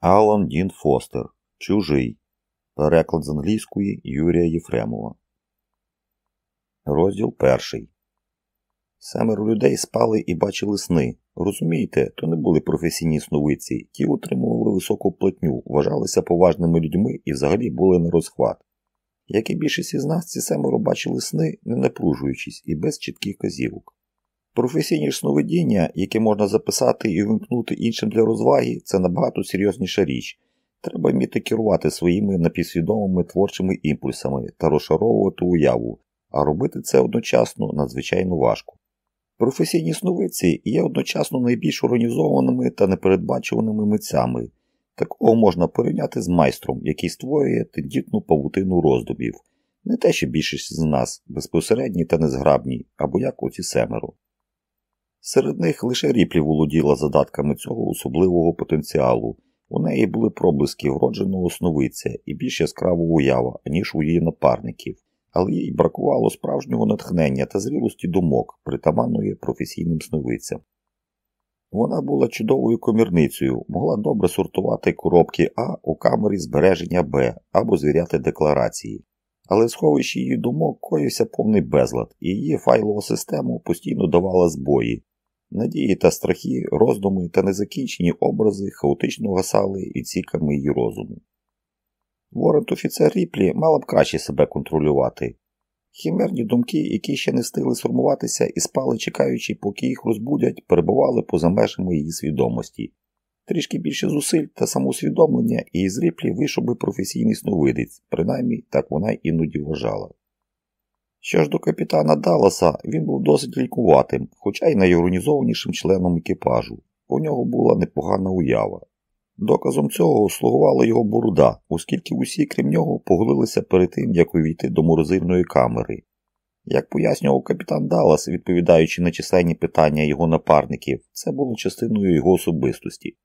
Алан Дін Фостер. Чужий. Переклад з англійської Юрія Єфремова. Розділ перший. Семеро людей спали і бачили сни. Розумієте, то не були професійні сновидці. Ті утримували високу платню, вважалися поважними людьми і взагалі були на розхват. Як і більшість із нас, ці семеро бачили сни, не напружуючись і без чітких казівок. Професійні ж сновидіння, яке можна записати і вимкнути іншим для розваги, це набагато серйозніша річ. Треба вміти керувати своїми напівсвідомими творчими імпульсами та розшаровувати уяву, а робити це одночасно надзвичайно важко. Професійні сновидці є одночасно найбільш організованими та непередбачуваними митцями. Такого можна порівняти з майстром, який створює тендітну павутину роздобів, не те, що більшість з нас безпосередні та незграбні, або як оці семеро. Серед них лише ріплі володіла задатками цього особливого потенціалу. У неї були проблиски вродженого сновиця і більш яскрава уява, ніж у її напарників, але їй бракувало справжнього натхнення та зрілості думок, притаманної професійним сновицям. Вона була чудовою комірницею, могла добре сортувати коробки А у камері збереження Б або звіряти декларації. Але сховищі її думок коївся повний безлад, і її файлова система постійно давала збої, Надії та страхи, роздуми та незакінчені образи хаотично гасали відсіками її розуму. Ворент офіцер Ріплі мала б краще себе контролювати. Хімерні думки, які ще не встигли сформуватися і спали, чекаючи, поки їх розбудять, перебували поза межами її свідомості. Трішки більше зусиль та самоусвідомлення, і із Ріплі вийшов би професійний сновидець, принаймні так вона іноді вважала. Що ж до капітана Далласа, він був досить лікуватим, хоча й найорганізованішим членом екіпажу. У нього була непогана уява. Доказом цього слугувала його борода, оскільки усі, крім нього, поголилися перед тим, як увійти до морозильної камери. Як пояснював капітан Даллас, відповідаючи на численні питання його напарників, це було частиною його особистості.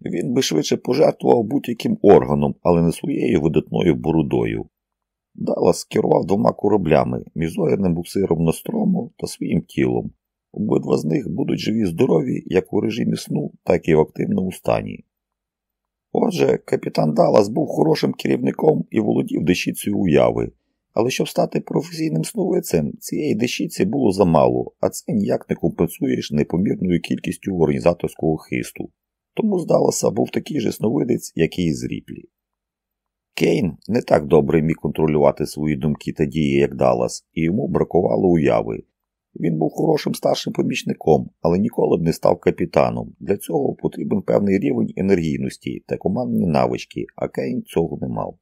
Він би швидше пожертвував будь-яким органом, але не своєю видатною бородою. Даллас керував двома кораблями міжзоряним буксиром Нострому та своїм тілом. Обидва з них будуть живі здорові як у режимі сну, так і в активному стані. Отже, капітан Даллас був хорошим керівником і володів дещицею уяви, але щоб стати професійним сновицем, цієї дещиці було замало, а це ніяк не компенсуєш непомірною кількістю організаторського хисту. Тому з Далласа був такий же сновидець, як і з Ріплі. Кейн не так добре міг контролювати свої думки та дії, як Даллас, і йому бракувало уяви. Він був хорошим старшим помічником, але ніколи б не став капітаном. Для цього потрібен певний рівень енергійності та командні навички, а Кейн цього не мав.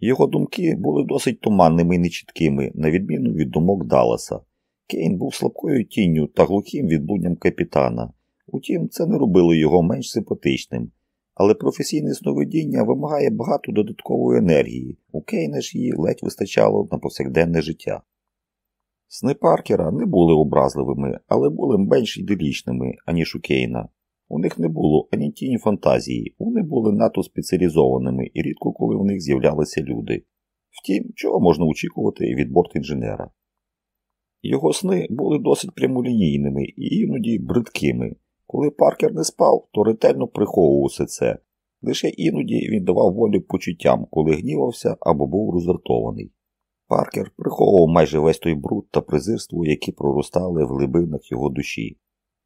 Його думки були досить туманними і нечіткими, на відміну від думок Далласа. Кейн був слабкою тінню та глухим відлунням капітана. Утім, це не робило його менш симпатичним але професійне сновидіння вимагає багато додаткової енергії, у Кейна ж її ледь вистачало на повсякденне життя. Сни Паркера не були образливими, але були менш іделічними, аніж у Кейна. У них не було ані тіні фантазії, вони були надто спеціалізованими і рідко коли у них з'являлися люди. Втім, чого можна очікувати від борт-інженера. Його сни були досить прямолінійними і іноді бридкими. Коли Паркер не спав, то ретельно приховував усе це. Лише іноді він давав волю почуттям, коли гнівався або був роздратований. Паркер приховував майже весь той бруд та презирство, які проростали в глибинах його душі.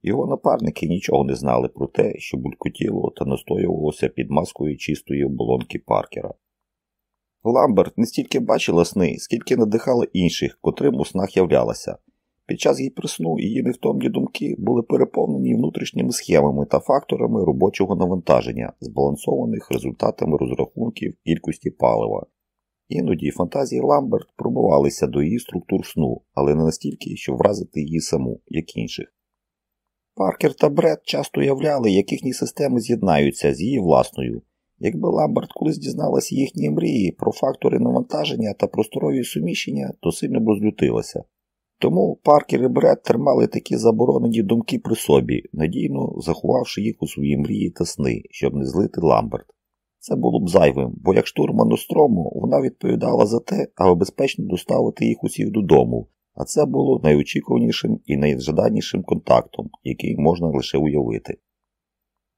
Його напарники нічого не знали про те, що булькотіло та настоювалося під маскою чистої оболонки Паркера. Ламберт не стільки бачила сни, скільки надихала інших, котрим у снах являлася. Під час її присну її невтомні думки були переповнені внутрішніми схемами та факторами робочого навантаження, збалансованих результатами розрахунків кількості палива. Іноді фантазії Ламберт пробувалися до її структур сну, але не настільки, щоб вразити її саму, як інших. Паркер та Бред часто уявляли, як їхні системи з'єднаються з її власною. Якби Ламберт колись дізналася їхні мрії про фактори навантаження та просторові суміщення, то сильно б розлютилася. Тому Паркер і Бред тримали такі заборонені думки при собі, надійно заховавши їх у свої мрії та сни, щоб не злити Ламберт. Це було б зайвим, бо як штурман Острому вона відповідала за те, аби безпечно доставити їх усіх додому, а це було найочікуванішим і найжаданішим контактом, який можна лише уявити.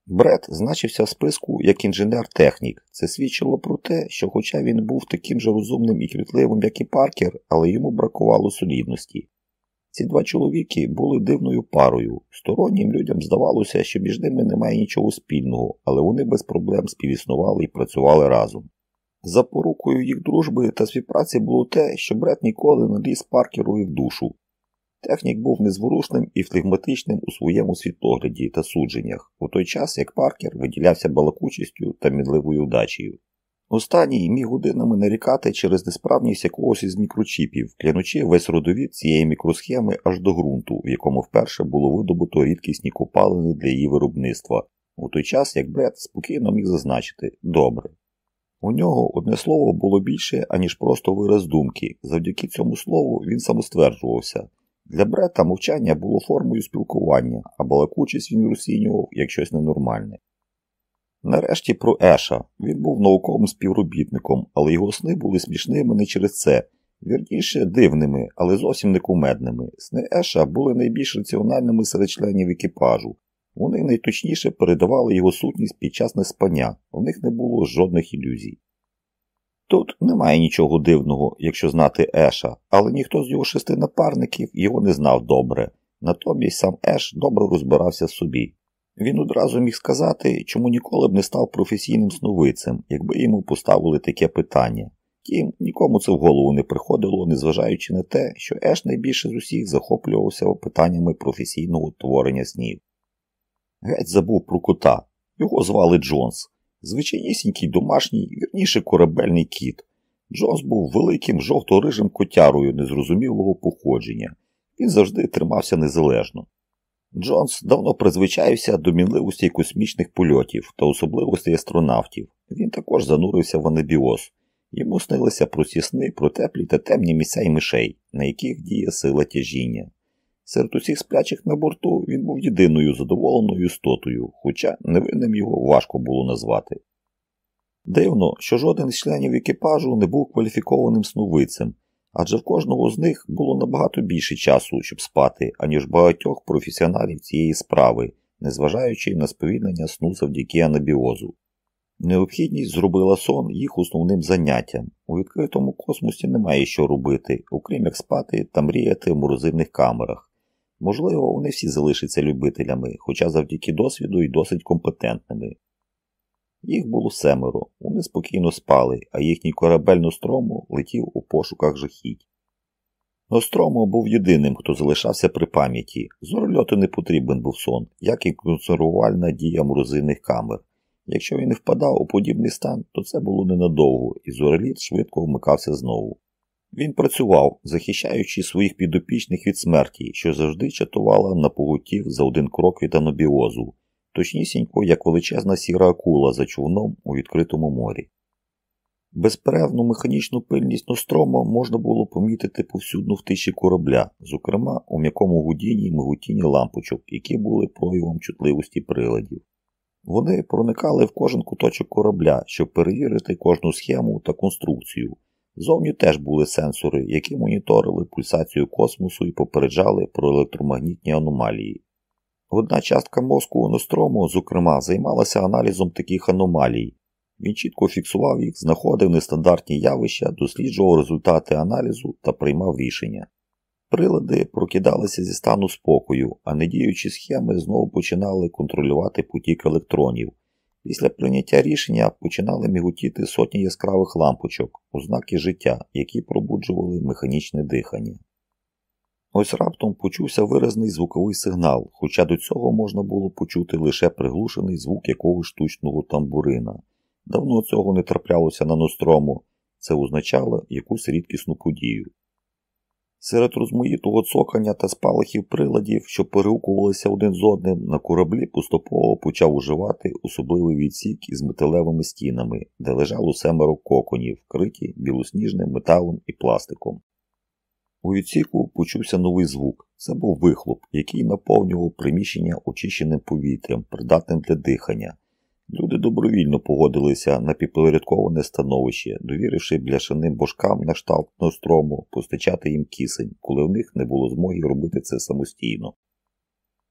Бред значився в списку як інженер-технік. Це свідчило про те, що, хоча він був таким же розумним і квітливим, як і Паркер, але йому бракувало солідності. Ці два чоловіки були дивною парою. Стороннім людям здавалося, що між ними немає нічого спільного, але вони без проблем співіснували і працювали разом. За порукою їх дружби та співпраці було те, що Бред ніколи не ліз Паркерові в душу. Технік був незворушним і флегматичним у своєму світлогляді та судженнях, у той час як Паркер виділявся балакучістю та мідливою удачею. Останній міг годинами нарікати через несправність якогось із мікрочіпів, клянучи весь родовід цієї мікросхеми аж до ґрунту, в якому вперше було видобуто рідкісні копалини для її виробництва, у той час як Бред спокійно міг зазначити добре. У нього одне слово було більше, аніж просто вираз думки. Завдяки цьому слову він самостверджувався. Для Брета мовчання було формою спілкування, а балакучість він розцінював як щось ненормальне. Нарешті про Еша. Він був науковим співробітником, але його сни були смішними не через це, вірніше дивними, але зовсім не кумедними. Сни Еша були найбільш раціональними серед членів екіпажу. Вони найточніше передавали його сутність під час неспання, у них не було жодних ілюзій. Тут немає нічого дивного, якщо знати Еша, але ніхто з його шести напарників його не знав добре. Натомість сам Еш добре розбирався в собі. Він одразу міг сказати, чому ніколи б не став професійним сновицем, якби йому поставили таке питання. Тім, нікому це в голову не приходило, незважаючи на те, що Еш найбільше з усіх захоплювався питаннями професійного творення снів. Геть забув про кота. Його звали Джонс. Звичайнісінький домашній, вірніше корабельний кіт. Джонс був великим жовто-рижим котярою незрозумілого походження. Він завжди тримався незалежно. Джонс давно призвичаївся до мінливості космічних польотів та особливостей астронавтів. Він також занурився в анабіоз. Йому снилися прості сни про теплі та темні місця й мишей, на яких діє сила тяжіння. Серед усіх сплячих на борту він був єдиною задоволеною істотою, хоча невинним його важко було назвати. Дивно, що жоден з членів екіпажу не був кваліфікованим сновицем, адже в кожного з них було набагато більше часу, щоб спати, аніж багатьох професіоналів цієї справи, незважаючи на сповільнення сну завдяки анабіозу. Необхідність зробила сон їх основним заняттям. У відкритому космосі немає що робити, окрім як спати та мріяти в морозивних камерах. Можливо, вони всі залишаться любителями, хоча завдяки досвіду і досить компетентними. Їх було семеро, вони спокійно спали, а їхній корабель Нострому летів у пошуках жахіть. Ностромо був єдиним, хто залишався при пам'яті. Зорольоту не потрібен був сон, як і консервувальна дія морозильних камер. Якщо він впадав у подібний стан, то це було ненадовго, і зореліт швидко вмикався знову. Він працював, захищаючи своїх підопічних від смерті, що завжди чатувала на поготів за один крок від анобіозу, точнісінько, як величезна сіра акула за човном у відкритому морі. Безперервну механічну пильність Нострома можна було помітити повсюдно в тиші корабля, зокрема у м'якому гудінні й мигутінні лампочок, які були проявом чутливості приладів. Вони проникали в кожен куточок корабля, щоб перевірити кожну схему та конструкцію. Зовні теж були сенсори, які моніторили пульсацію космосу і попереджали про електромагнітні аномалії. Одна частка мозку Нострому, зокрема, займалася аналізом таких аномалій. Він чітко фіксував їх, знаходив нестандартні явища, досліджував результати аналізу та приймав рішення. Прилади прокидалися зі стану спокою, а недіючі схеми знову починали контролювати потік електронів. Після прийняття рішення починали міготіти сотні яскравих лампочок, ознаки життя, які пробуджували механічне дихання. Ось раптом почувся виразний звуковий сигнал, хоча до цього можна було почути лише приглушений звук якогось штучного тамбурина. Давно цього не траплялося на Нострому, це означало якусь рідкісну подію. Серед розмоїтого цокання та спалахів приладів, що переукувалися один з одним, на кораблі поступово почав уживати особливий відсік із металевими стінами, де лежало семеро коконів, вкриті білосніжним металом і пластиком. У відсіку почувся новий звук. Це був вихлоп, який наповнював приміщення очищеним повітрям, придатним для дихання. Люди добровільно погодилися на підпорядковане становище, довіривши бляшаним божкам на штаб Нострому постачати їм кисень, коли в них не було змоги робити це самостійно.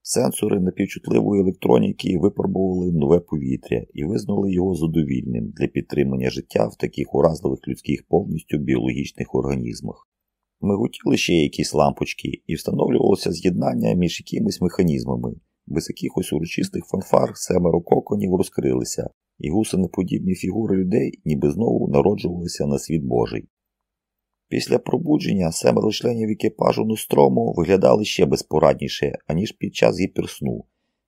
Сенсори напівчутливої електроніки випробували нове повітря і визнали його задовільним для підтримання життя в таких уразливих людських повністю біологічних організмах. Миготіли ще якісь лампочки і встановлювалося з'єднання між якимись механізмами. Без якихось урочистих фанфар семеро коконів розкрилися, і гусенеподібні фігури людей ніби знову народжувалися на світ Божий. Після пробудження семеро членів екіпажу Нострому виглядали ще безпорадніше, аніж під час гіперсну.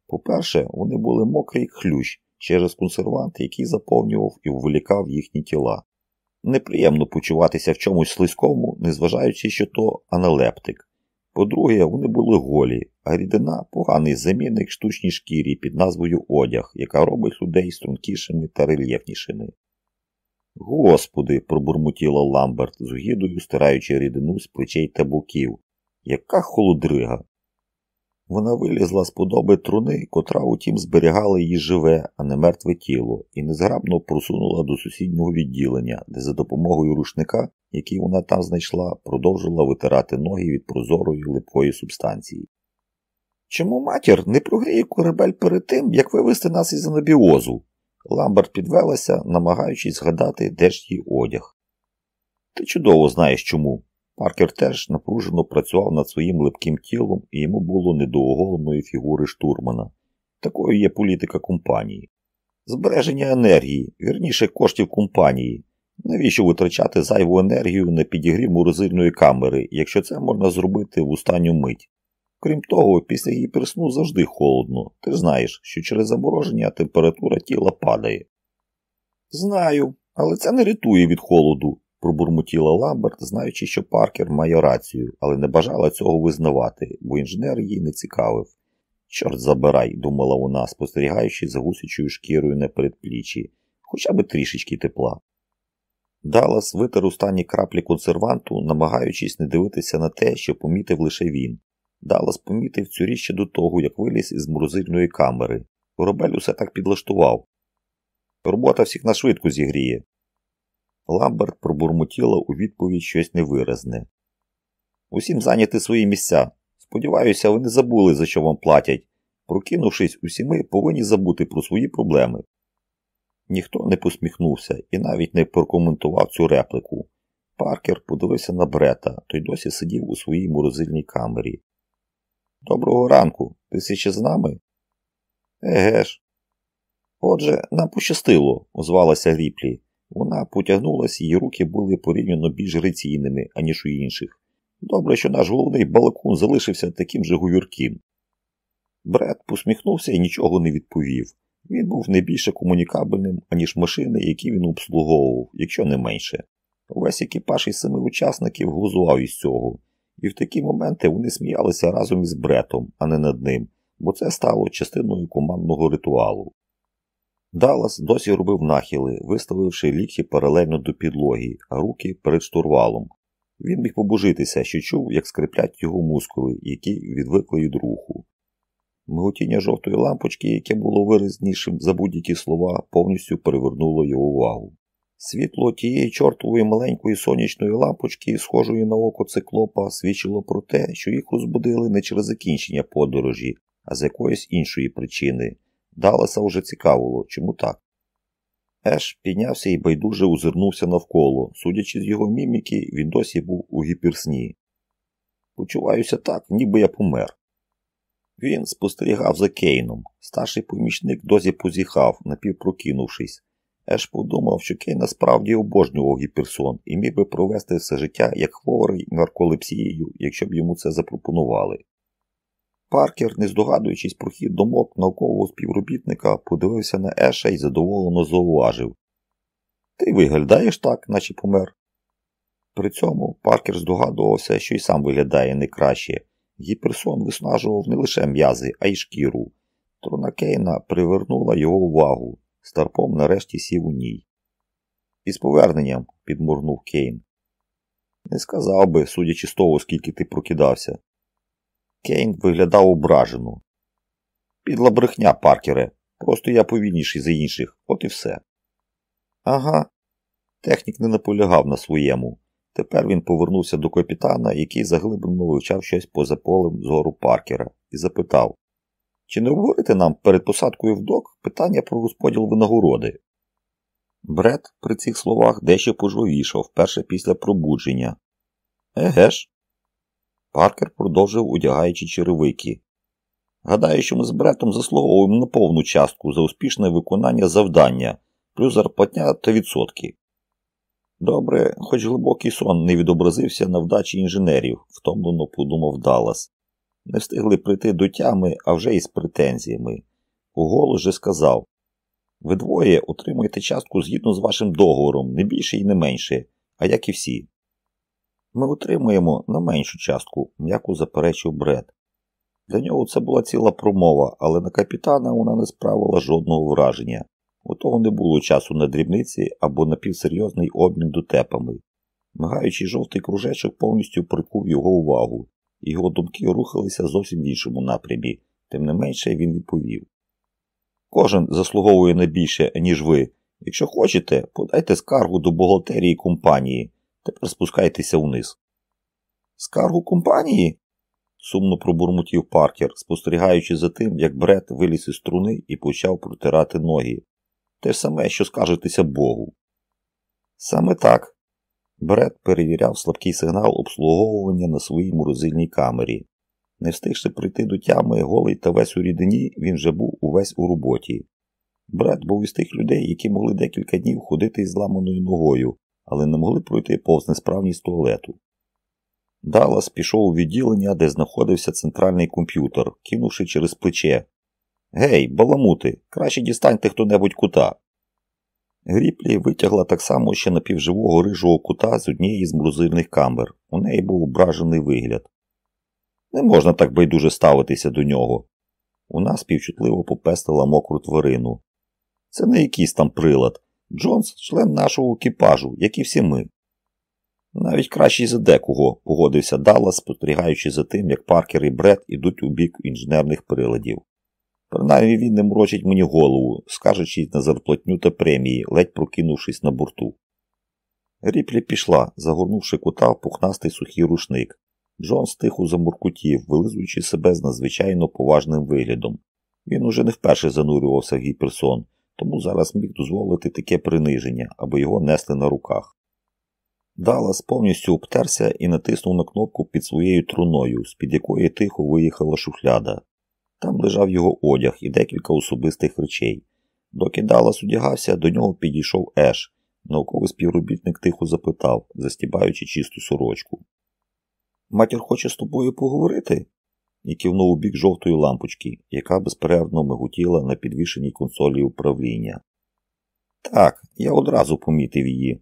По-перше, вони були мокрі як хлющ через консервант, який заповнював і вволікав їхні тіла. Неприємно почуватися в чомусь слизькому, незважаючи, що то аналептик. По-друге, вони були голі, а рідина поганий замінник штучній шкірі під назвою одяг, яка робить людей стрункішими та рельєфнішими. Господи, пробурмотіла Ламберт, з огідою стираючи рідину з плечей та боків. Яка холодрига! Вона вилізла з подоби труни, котра утім зберігала її живе, а не мертве тіло, і незграбно просунула до сусіднього відділення, де за допомогою рушника, який вона там знайшла, продовжила витирати ноги від прозорої липкої субстанції. Чому матір не прогріє корабель перед тим, як вивести нас із анабіозу? Ламберт підвелася, намагаючись згадати, де ж її одяг. Ти чудово знаєш чому. Паркер теж напружено працював над своїм липким тілом, і йому було не до оголеної фігури штурмана. Такою є політика компанії. Збереження енергії, вірніше коштів компанії. Навіщо витрачати зайву енергію на підігрів морозильної камери, якщо це можна зробити в останню мить? Крім того, після гіперсну завжди холодно. Ти знаєш, що через замороження температура тіла падає. Знаю, але це не рятує від холоду, пробурмотіла Ламберт, знаючи, що Паркер має рацію, але не бажала цього визнавати, бо інженер її не цікавив. Чорт забирай, думала вона, спостерігаючи за гусячою шкірою на передпліччі, хоча б трішечки тепла. Даллас витер останні краплі консерванту, намагаючись не дивитися на те, що помітив лише він. Даллас помітив цю річ ще до того, як виліз із морозильної камери. Корабель усе так підлаштував. Робота всіх на швидку зігріє. Ламберт пробурмотіла у відповідь щось невиразне. Усім зайняти свої місця. Сподіваюся, вони забули, за що вам платять. Прокинувшись, усі ми повинні забути про свої проблеми. Ніхто не посміхнувся і навіть не прокоментував цю реплику. Паркер подивився на Брета, той досі сидів у своїй морозильній камері. Доброго ранку, ти ще з нами? Еге ж. Отже, нам пощастило, озвалася Ріплі. Вона потягнулася, її руки були порівняно більш граційними, аніж у інших. Добре, що наш головний балакун залишився таким же говірким. Бред посміхнувся і нічого не відповів. Він був не більше комунікабельним, аніж машини, які він обслуговував, якщо не менше. Увесь екіпаж із семи учасників глузував із цього, і в такі моменти вони сміялися разом із Бретом, а не над ним, бо це стало частиною командного ритуалу. Даллас досі робив нахили, виставивши лікті паралельно до підлоги, а руки перед штурвалом. Він міг побожитися, що чув, як скриплять його мускули, які відвикли від руху. Миготіння жовтої лампочки, яке було виразнішим за будь-які слова, повністю перевернуло його увагу. Світло тієї чортової маленької сонячної лампочки, схожої на око циклопа, свідчило про те, що їх розбудили не через закінчення подорожі, а з якоїсь іншої причини. Далеса вже цікавило, чому так. Еш піднявся і байдуже озирнувся навколо. Судячи з його міміки, він досі був у гіперсні. Почуваюся так, ніби я помер. Він спостерігав за Кейном. Старший помічник досі позіхав, напівпрокинувшись. Еш подумав, що Кей насправді обожнював гіперсон і міг би провести все життя як хворий нарколепсією, якщо б йому це запропонували. Паркер, не здогадуючись про хід думок наукового співробітника, подивився на Еша і задоволено зауважив Ти виглядаєш так, наче помер. При цьому Паркер здогадувався, що й сам виглядає не краще. Гіперсон виснажував не лише м'язи, а й шкіру. Трона Кейна привернула його увагу. Старпом нарешті сів у ній. Із поверненням, підморгнув Кейн. Не сказав би, судячи з того, скільки ти прокидався. Кейн виглядав ображено. Підла брехня, Паркере. Просто я повільніший за інших, от і все. Ага. Технік не наполягав на своєму. Тепер він повернувся до капітана, який заглиблено вивчав щось поза полем зору Паркера, і запитав чи не обговорити нам перед посадкою в док питання про розподіл винагороди? Бред при цих словах дещо пожвавішав вперше після пробудження. Еге ж? Паркер продовжив одягаючи черевики. Гадаю, що ми з Бретом заслуговуємо на повну частку за успішне виконання завдання, плюс зарплатня та відсотки. Добре, хоч глибокий сон не відобразився на вдачі інженерів, втомлено подумав Даллас. Не встигли прийти до тями, а вже із претензіями. Уголос же сказав ви двоє отримуєте частку згідно з вашим договором, не більше і не менше, а як і всі. Ми отримуємо на меншу частку, м'яко заперечив Бред. Для нього це була ціла промова, але на капітана вона не справила жодного враження. У того не було часу на дрібниці або на півсерйозний обмін дотепами. Мигаючий жовтий кружечок повністю прикув його увагу, його думки рухалися зовсім в іншому напрямі, тим не менше він відповів. Кожен заслуговує не більше, ніж ви. Якщо хочете, подайте скаргу до бухгалтерії компанії, тепер спускайтеся вниз. Скаргу компанії? сумно пробурмотів Паркер, спостерігаючи за тим, як Бред виліз із струни і почав протирати ноги. Те ж саме, що скажетеся Богу. Саме так. Бред перевіряв слабкий сигнал обслуговування на своїй морозильній камері. Не встигши прийти до тями голий та весь у рідині, він вже був увесь у роботі. Бред був із тих людей, які могли декілька днів ходити із зламаною ногою, але не могли пройти повз несправність туалету. Даллас пішов у відділення, де знаходився центральний комп'ютер, кинувши через плече. Гей, баламути, краще дістаньте хто небудь кута. Гріплі витягла так само ще напівживого рижого кута з однієї з морозильних камер. У неї був ображений вигляд. Не можна так байдуже ставитися до нього. Вона співчутливо попестила мокру тварину. Це не якийсь там прилад. Джонс член нашого екіпажу, як і всі ми. Навіть кращий за декого, погодився Даллас, спостерігаючи за тим, як Паркер і Бред ідуть у бік інженерних приладів. Принаймні він не мрочить мені голову, скажучись на зарплатню та премії, ледь прокинувшись на борту. Ріплі пішла, загорнувши кута в пухнастий сухий рушник. Джон стиху замуркутів, вилизуючи себе з надзвичайно поважним виглядом. Він уже не вперше занурювався в гіперсон, тому зараз міг дозволити таке приниження, аби його несли на руках. Даллас повністю обтерся і натиснув на кнопку під своєю труною, з-під якої тихо виїхала шухляда. Там лежав його одяг і декілька особистих речей. Доки Даллас одягався, до нього підійшов Еш. Науковий співробітник тихо запитав, застібаючи чисту сорочку. Матір хоче з тобою поговорити? І кивнув у бік жовтої лампочки, яка безперервно миготіла на підвішеній консолі управління. Так, я одразу помітив її.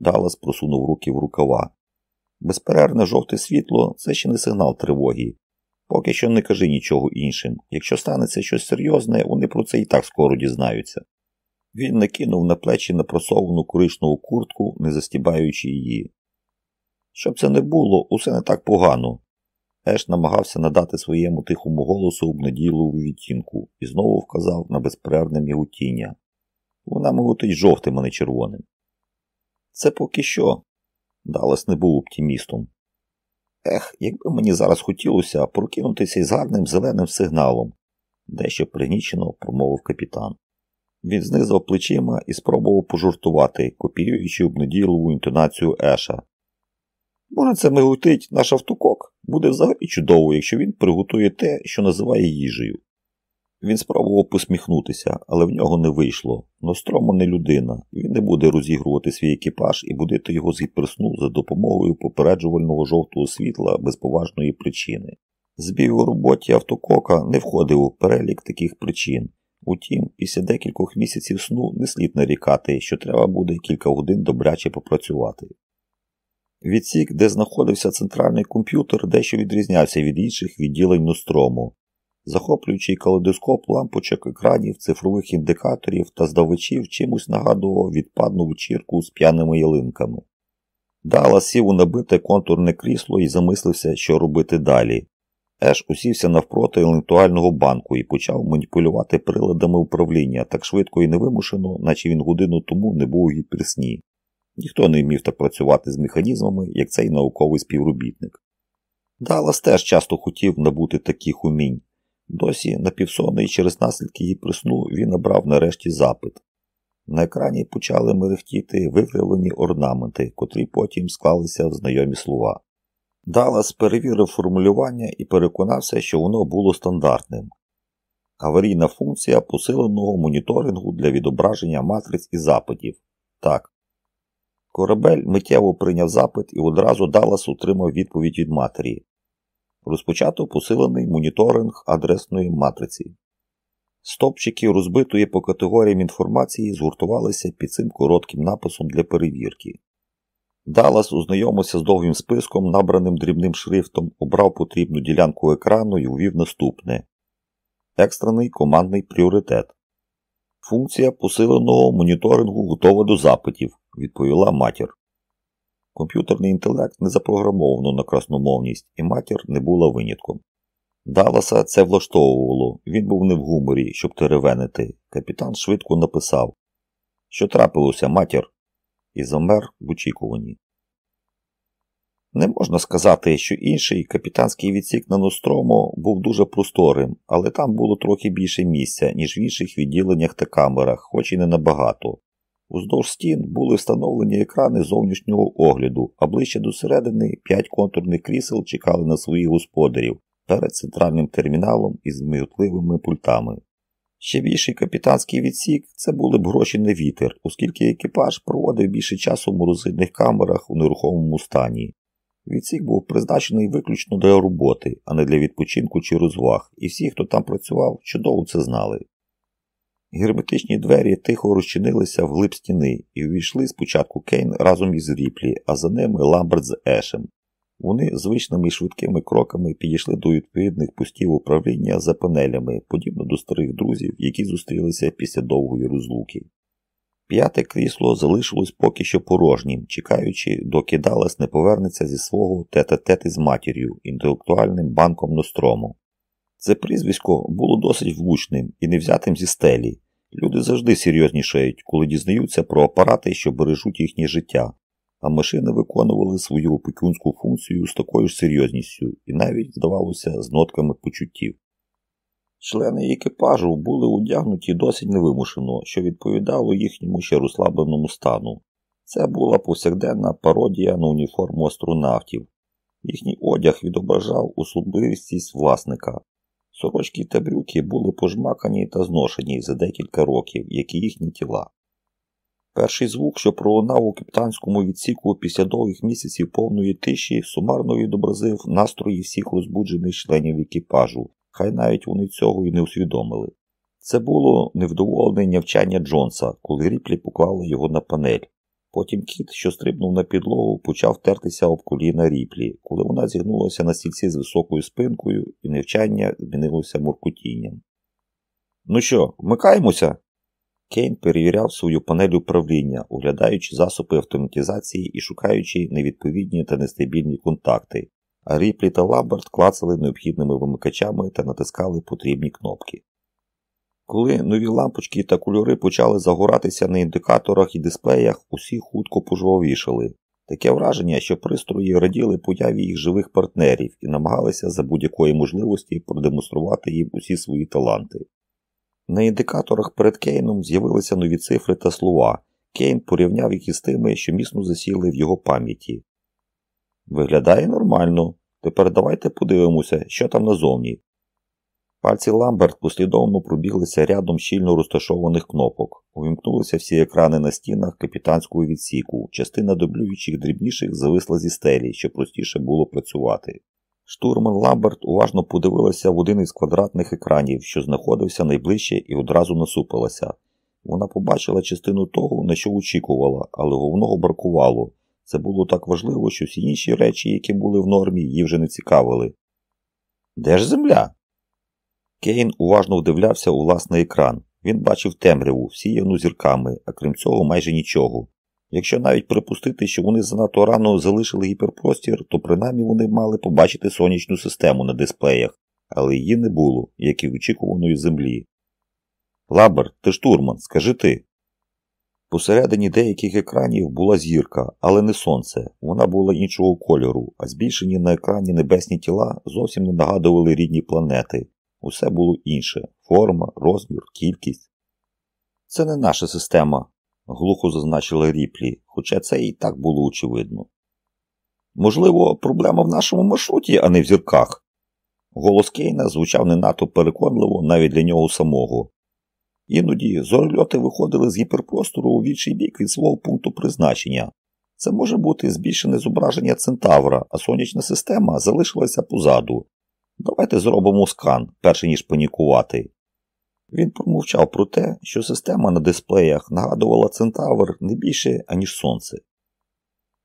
Даллас просунув руки в рукава. Безперервне жовте світло це ще не сигнал тривоги. Поки що не кажи нічого іншим. Якщо станеться щось серйозне, вони про це і так скоро дізнаються. Він накинув на плечі напросовану коричневу куртку, не застібаючи її. Щоб це не було, усе не так погано. Еш намагався надати своєму тихому голосу обнадійливу відтінку і знову вказав на безперервне мігутіння. Вона миготить жовтим, а не червоним. Це поки що. Далес не був оптимістом. Ех, якби мені зараз хотілося прокинутися із гарним зеленим сигналом, дещо пригнічено промовив капітан. Він знизав плечима і спробував пожартувати, копіюючи обнадійливу інтонацію Еша. Може, це миготить наш автокок? Буде взагалі чудово, якщо він приготує те, що називає їжею. Він спробував посміхнутися, але в нього не вийшло. Ностромо не людина, він не буде розігрувати свій екіпаж і будити його з гіперсну за допомогою попереджувального жовтого світла без поважної причини. Збій у роботі автокока не входив у перелік таких причин. Утім, після декількох місяців сну не слід нарікати, що треба буде кілька годин добряче попрацювати. Відсік, де знаходився центральний комп'ютер, дещо відрізнявся від інших відділень Нострому. Захоплюючий калейдоскоп лампочок екранів, цифрових індикаторів та здавачів чимось нагадував відпадну вечірку з п'яними ялинками. Дала сів у набите контурне крісло і замислився, що робити далі. Еш усівся навпроти інтелектуального банку і почав маніпулювати приладами управління так швидко і невимушено, наче він годину тому не був у гіперсні. Ніхто не вмів так працювати з механізмами, як цей науковий співробітник. Даллас теж часто хотів набути таких умінь. Досі напівсонний через наслідки її присну він набрав нарешті запит. На екрані почали мерехтіти викривлені орнаменти, котрі потім склалися в знайомі слова. Даллас перевірив формулювання і переконався, що воно було стандартним. Аварійна функція посиленого моніторингу для відображення матриць і запитів. Так. Корабель миттєво прийняв запит і одразу Даллас отримав відповідь від матері. Розпочато посилений моніторинг адресної матриці. Стопчики розбитої по категоріям інформації згуртувалися під цим коротким написом для перевірки. Даллас ознайомився з довгим списком, набраним дрібним шрифтом, обрав потрібну ділянку екрану і увів наступне екстрений командний пріоритет. Функція посиленого моніторингу готова до запитів, відповіла матір. Комп'ютерний інтелект не запрограмовано на красномовність, і матір не була винятком. Далласа це влаштовувало, він був не в гуморі, щоб теревенити. Капітан швидко написав, що трапилося, матір, і замер в очікуванні. Не можна сказати, що інший капітанський відсік на Ностромо був дуже просторим, але там було трохи більше місця, ніж в інших відділеннях та камерах, хоч і не набагато. Уздовж стін були встановлені екрани зовнішнього огляду, а ближче до середини п'ять контурних крісел чекали на своїх господарів перед центральним терміналом із миготливими пультами. Ще більший капітанський відсік це були б гроші на вітер, оскільки екіпаж проводив більше часу в морозильних камерах у нерухомому стані. Відсік був призначений виключно для роботи, а не для відпочинку чи розваг, і всі, хто там працював, чудово це знали. Герметичні двері тихо розчинилися вглиб стіни і увійшли спочатку Кейн разом із Ріплі, а за ними Ламберт з Ешем. Вони звичними швидкими кроками підійшли до відповідних пустів управління за панелями, подібно до старих друзів, які зустрілися після довгої розлуки. П'яте крісло залишилось поки що порожнім, чекаючи, доки Далес не повернеться зі свого тет-а-тет із матір'ю, інтелектуальним банком Нострому. Це прізвисько було досить влучним і невзятим зі стелі. Люди завжди серйознішають, коли дізнаються про апарати, що бережуть їхнє життя, а машини виконували свою опікунську функцію з такою ж серйозністю і навіть, здавалося, з нотками почуттів. Члени екіпажу були одягнуті досить невимушено, що відповідало їхньому ще розслабленому стану. Це була повсякденна пародія на уніформу астронавтів. Їхній одяг відображав особливість власника. Сорочки та брюки були пожмакані та зношені за декілька років, як і їхні тіла. Перший звук, що пролунав у капітанському відсіку після довгих місяців повної тиші, сумарно відобразив настрої всіх розбуджених членів екіпажу, хай навіть вони цього і не усвідомили. Це було невдоволене нявчання Джонса, коли ріплі поклали його на панель. Потім кіт, що стрибнув на підлогу, почав тертися об коліна ріплі, коли вона зігнулася на стільці з високою спинкою, і навчання змінилося муркутінням. Ну що, вмикаємося? Кейн перевіряв свою панель управління, оглядаючи засоби автоматизації і шукаючи невідповідні та нестабільні контакти, а Ріплі та Ламберт клацали необхідними вимикачами та натискали потрібні кнопки. Коли нові лампочки та кольори почали загоратися на індикаторах і дисплеях, усі хутко пожвавішали. Таке враження, що пристрої раділи появі їх живих партнерів і намагалися за будь-якої можливості продемонструвати їм усі свої таланти. На індикаторах перед Кейном з'явилися нові цифри та слова. Кейн порівняв їх із тими, що міцно засіли в його пам'яті. Виглядає нормально. Тепер давайте подивимося, що там назовні. Пальці Ламберт послідовно пробіглися рядом щільно розташованих кнопок. Увімкнулися всі екрани на стінах капітанського відсіку, частина дублюючих дрібніших зависла зі стелі, щоб простіше було працювати. Штурман Ламберт уважно подивилася в один із квадратних екранів, що знаходився найближче і одразу насупилася. Вона побачила частину того, на що очікувала, але головного бракувало. Це було так важливо, що всі інші речі, які були в нормі, її вже не цікавили. Де ж земля? Кейн уважно вдивлявся у власний екран. Він бачив темряву, всіяну зірками, а крім цього, майже нічого. Якщо навіть припустити, що вони занадто рано залишили гіперпростір, то принаймні вони мали побачити сонячну систему на дисплеях, але її не було, як і очікуваної землі. Лабер, ти штурман, скажи ти. Посередині деяких екранів була зірка, але не сонце. Вона була іншого кольору, а збільшені на екрані небесні тіла зовсім не нагадували рідні планети. Усе було інше форма, розмір, кількість. Це не наша система, глухо зазначила ріплі, хоча це і так було очевидно. Можливо, проблема в нашому маршруті, а не в зірках. Голос Кейна звучав не надто переконливо навіть для нього самого. Іноді зорольоти виходили з гіперпростору у інший бік від свого пункту призначення. Це може бути збільшене зображення Центавра, а сонячна система залишилася позаду. Давайте зробимо скан, перше ніж панікувати. Він промовчав про те, що система на дисплеях нагадувала Центавр не більше, аніж сонце.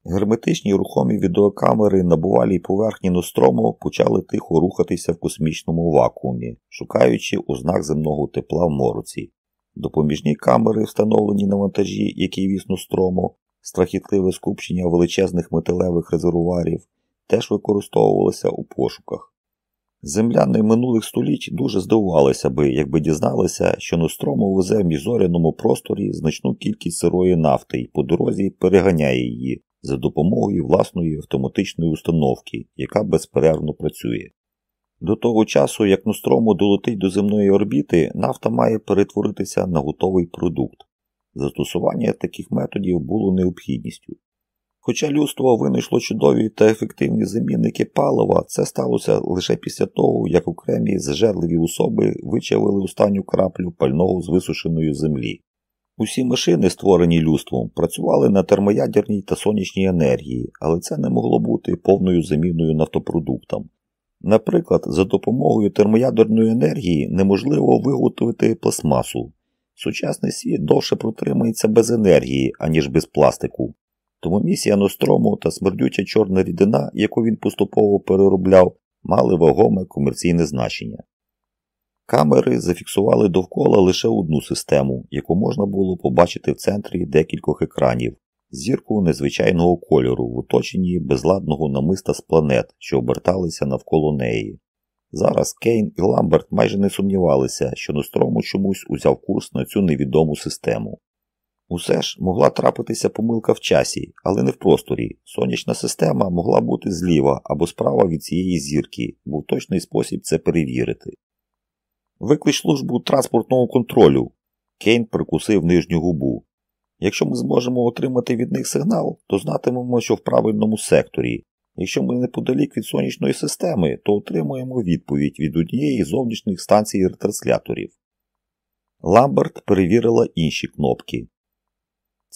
Герметичні рухомі відеокамери на бувалій поверхні Нострому почали тихо рухатися в космічному вакуумі, шукаючи ознак земного тепла в мороці. Допоміжні камери, встановлені на вантажі, який віз Нострому, страхітливе скупчення величезних металевих резервуарів, теж використовувалися у пошуках. Земляни минулих століть дуже здивувалися би, якби дізналися, що Нострому везе в міжзоряному просторі значну кількість сирої нафти і по дорозі переганяє її за допомогою власної автоматичної установки, яка безперервно працює. До того часу, як Нострому долетить до земної орбіти, нафта має перетворитися на готовий продукт. Застосування таких методів було необхідністю. Хоча людство винайшло чудові та ефективні замінники палива, це сталося лише після того, як окремі зажерливі особи вичавили останню краплю пального з висушеної землі. Усі машини, створені людством, працювали на термоядерній та сонячній енергії, але це не могло бути повною заміною нафтопродуктам. Наприклад, за допомогою термоядерної енергії неможливо виготовити пластмасу. Сучасний світ довше протримається без енергії, аніж без пластику. Тому місія Нострому та смердюча чорна рідина, яку він поступово переробляв, мали вагоме комерційне значення. Камери зафіксували довкола лише одну систему, яку можна було побачити в центрі декількох екранів, зірку незвичайного кольору в оточенні безладного намиста з планет, що оберталися навколо неї. Зараз Кейн і Ламберт майже не сумнівалися, що Нострому чомусь узяв курс на цю невідому систему. Усе ж могла трапитися помилка в часі, але не в просторі. Сонячна система могла бути зліва або справа від цієї зірки, був точний спосіб це перевірити. Виклич службу транспортного контролю. Кейн прикусив нижню губу. Якщо ми зможемо отримати від них сигнал, то знатимемо, що в правильному секторі. Якщо ми неподалік від сонячної системи, то отримуємо відповідь від однієї зовнішніх станцій ретрансляторів. Ламберт перевірила інші кнопки.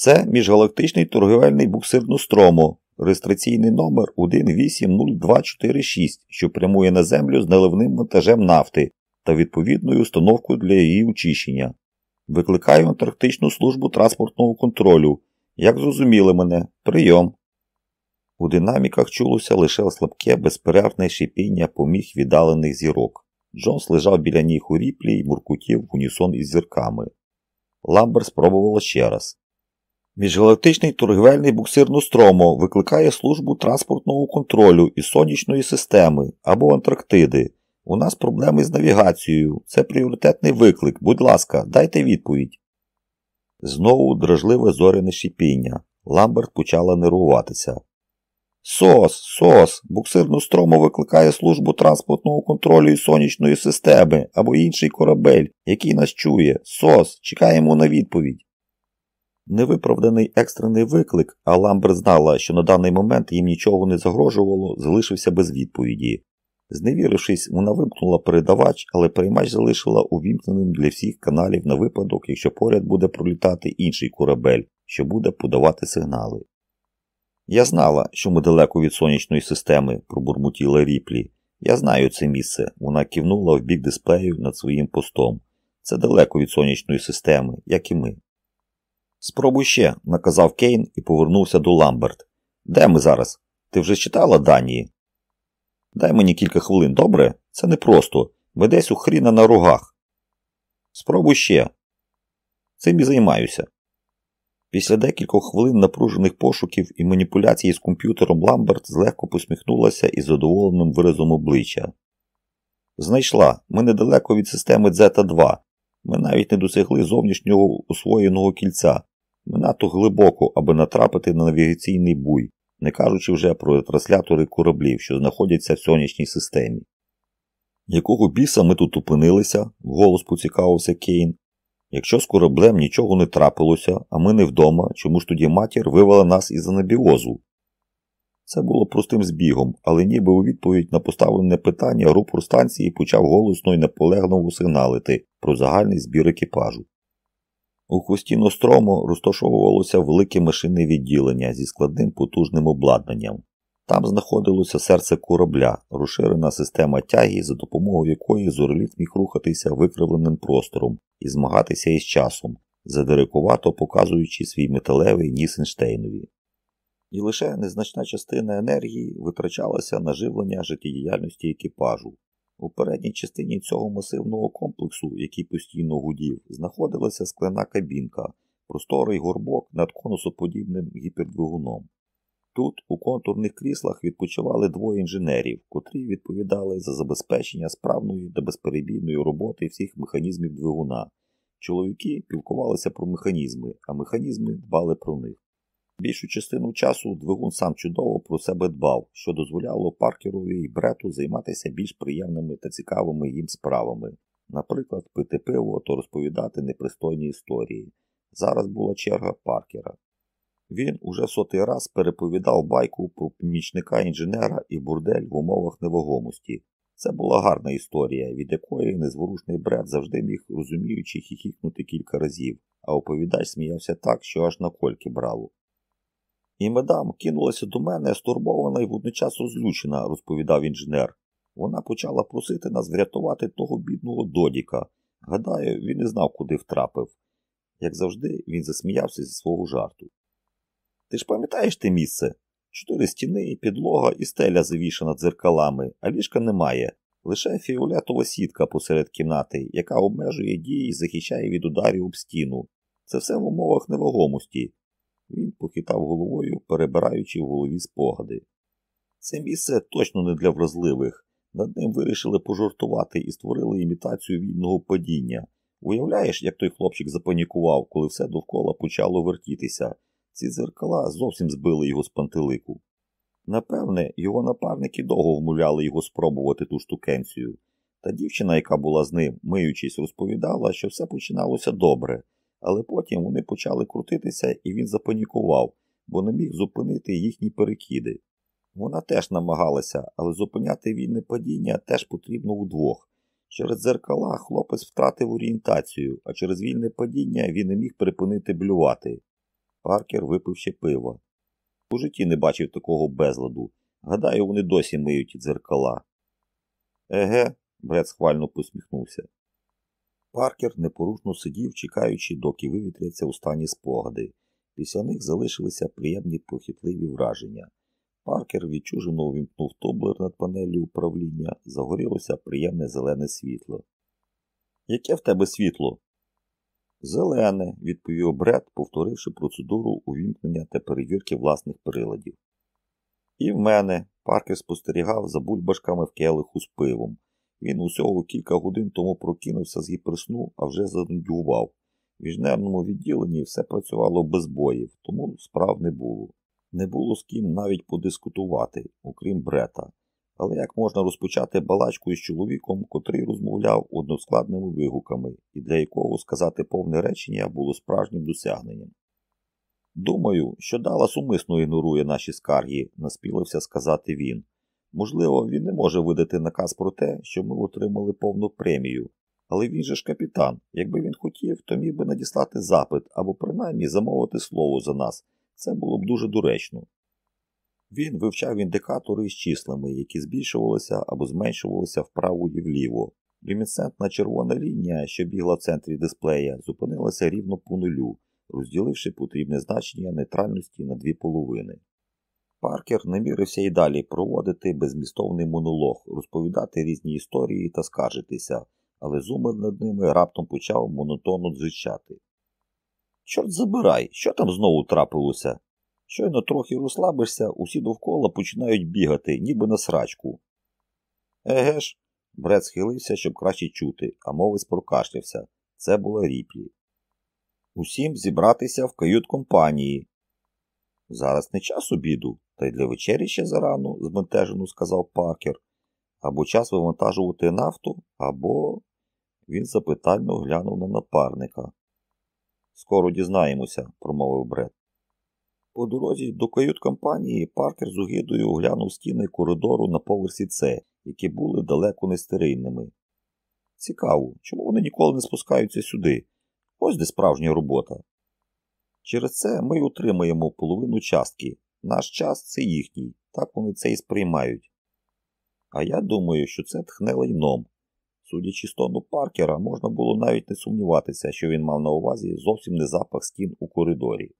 Це міжгалактичний торговельний буксир Ностромо, реєстраційний номер 180246, що прямує на землю з наливним монтажем нафти та відповідною установкою для її очищення. Викликаю Антарктичну службу транспортного контролю. Як зрозуміли мене, прийом. У динаміках чулося лише слабке, безперервне шипіння поміг віддалених зірок. Джонс лежав біля ніг у ріплі і муркутів в унісон із зірками. Ламбер спробувала ще раз. Міжгалактичний торгівельний буксир Ностромо викликає службу транспортного контролю із сонячної системи або Антарктиди. У нас проблеми з навігацією. Це пріоритетний виклик. Будь ласка, дайте відповідь. Знову дражливе зоряне шипіння. Ламберт почала нервуватися. СОС, СОС, буксир Ностромо викликає службу транспортного контролю і сонячної системи або інший корабель, який нас чує. СОС, чекаємо на відповідь. Невиправданий екстрений виклик, а Ламберт знала, що на даний момент їм нічого не загрожувало, залишився без відповіді. Зневірившись, вона вимкнула передавач, але приймач залишила увімкненим для всіх каналів на випадок, якщо поряд буде пролітати інший корабель, що буде подавати сигнали. Я знала, що ми далеко від сонячної системи, пробурмотіла ріплі. Я знаю це місце. Вона кивнула в бік дисплею над своїм постом. Це далеко від сонячної системи, як і ми. Спробуй ще, наказав Кейн і повернувся до Ламберт. Де ми зараз? Ти вже читала Данії? Дай мені кілька хвилин, добре? Це непросто. Ми десь у хріна на рогах. Спробуй ще. Цим і займаюся. Після декількох хвилин напружених пошуків і маніпуляцій з комп'ютером Ламберт злегко посміхнулася із задоволеним виразом обличчя. Знайшла, ми недалеко від системи Зета 2. Ми навіть не досягли зовнішнього освоєного кільця. Надто глибоко, аби натрапити на навігаційний буй, не кажучи вже про транслятори кораблів, що знаходяться в сонячній системі. Якого біса ми тут опинилися? вголос поцікавився Кейн. Якщо з кораблем нічого не трапилося, а ми не вдома, чому ж тоді матір вивела нас із анабіозу? Це було простим збігом, але ніби у відповідь на поставлене питання рупор станції почав голосно і наполегливо сигналити про загальний збір екіпажу. У хвості Нострому розташовувалося велике машинне відділення зі складним потужним обладнанням. Там знаходилося серце корабля, розширена система тяги, за допомогою якої зореліт міг рухатися викривленим простором і змагатися із часом, задирикувато показуючи свій металевий ніс Ейнштейнові. І лише незначна частина енергії витрачалася на живлення життєдіяльності екіпажу. У передній частині цього масивного комплексу, який постійно гудів, знаходилася скляна кабінка, просторий горбок над конусоподібним гіпердвигуном. Тут, у контурних кріслах, відпочивали двоє інженерів, котрі відповідали за забезпечення справної та безперебійної роботи всіх механізмів двигуна. Чоловіки пілкувалися про механізми, а механізми дбали про них. Більшу частину часу двигун сам чудово про себе дбав, що дозволяло паркерові і брету займатися більш приємними та цікавими їм справами, наприклад, пити пиво та розповідати непристойні історії. Зараз була черга паркера. Він уже сотий раз переповідав байку про помічника інженера і бурдель в умовах невагомості. Це була гарна історія, від якої незворушний бред завжди міг розуміючи хіхікнути кілька разів, а оповідач сміявся так, що аж на кольки брало. І медам кинулася до мене стурбована і водночас розлючена, розповідав інженер. Вона почала просити нас врятувати того бідного Додіка. Гадаю, він не знав, куди втрапив. Як завжди, він засміявся зі свого жарту. Ти ж пам'ятаєш те місце? Чотири стіни, підлога і стеля завішана дзеркалами, а ліжка немає. Лише фіолетова сітка посеред кімнати, яка обмежує дії і захищає від ударів об стіну. Це все в умовах невагомості. Він похитав головою, перебираючи в голові спогади. Це місце точно не для вразливих. Над ним вирішили пожартувати і створили імітацію вільного падіння. Уявляєш, як той хлопчик запанікував, коли все довкола почало вертітися. Ці дзеркала зовсім збили його з пантелику. Напевне, його напарники довго вмовляли його спробувати ту штукенцію. Та дівчина, яка була з ним, миючись, розповідала, що все починалося добре, але потім вони почали крутитися, і він запанікував, бо не міг зупинити їхні перекиди. Вона теж намагалася, але зупиняти вільне падіння теж потрібно удвох. Через дзеркала хлопець втратив орієнтацію, а через вільне падіння він не міг припинити блювати. Паркер випив ще пива. У житті не бачив такого безладу. Гадаю, вони досі миють дзеркала. Еге, Бред схвально посміхнувся. Паркер непорушно сидів, чекаючи, доки вивітряться у стані спогади. Після них залишилися приємні похитливі враження. Паркер відчужено увімкнув тоблер над панелью управління, загорілося приємне зелене світло. Яке в тебе світло? Зелене, відповів Бред, повторивши процедуру увімкнення та перевірки власних приладів. І в мене Паркер спостерігав за бульбашками в келиху з пивом. Він усього кілька годин тому прокинувся з гіперсну, а вже занудьгував. В інженерному відділенні все працювало без боїв, тому справ не було. Не було з ким навіть подискутувати, окрім брета. Але як можна розпочати балачку із чоловіком, котрий розмовляв односкладними вигуками, і для якого сказати повне речення було справжнім досягненням? Думаю, що Далас умисно ігнорує наші скарги, наспілився сказати він. Можливо, він не може видати наказ про те, що ми отримали повну премію. Але він же ж капітан. Якби він хотів, то міг би надіслати запит або принаймні замовити слово за нас. Це було б дуже доречно. Він вивчав індикатори із числами, які збільшувалися або зменшувалися вправо і вліво. Люмінесцентна червона лінія, що бігла в центрі дисплея, зупинилася рівно по нулю, розділивши потрібне значення нейтральності на дві половини. Паркер намірився і далі проводити безмістовний монолог, розповідати різні історії та скаржитися, але зумер над ними раптом почав монотонно дзичати. Чорт забирай, що там знову трапилося? Щойно трохи розслабишся, усі довкола починають бігати, ніби на срачку. Еге ж, Бред схилився, щоб краще чути, а мовець прокашлявся. Це була ріплі. Усім зібратися в кают компанії. Зараз не час обіду, та й для вечері ще зарано, збентежено сказав Паркер. Або час вивантажувати нафту, або. Він запитально глянув на напарника. Скоро дізнаємося, промовив Бред. По дорозі до кают-компанії Паркер з угідою оглянув стіни коридору на поверсі С, які були далеко не стерильними. Цікаво, чому вони ніколи не спускаються сюди? Ось де справжня робота. Через це ми утримаємо половину частки. Наш час це їхній, так вони це і сприймають. А я думаю, що це тхне лайном. Судячи з тону Паркера, можна було навіть не сумніватися, що він мав на увазі зовсім не запах стін у коридорі.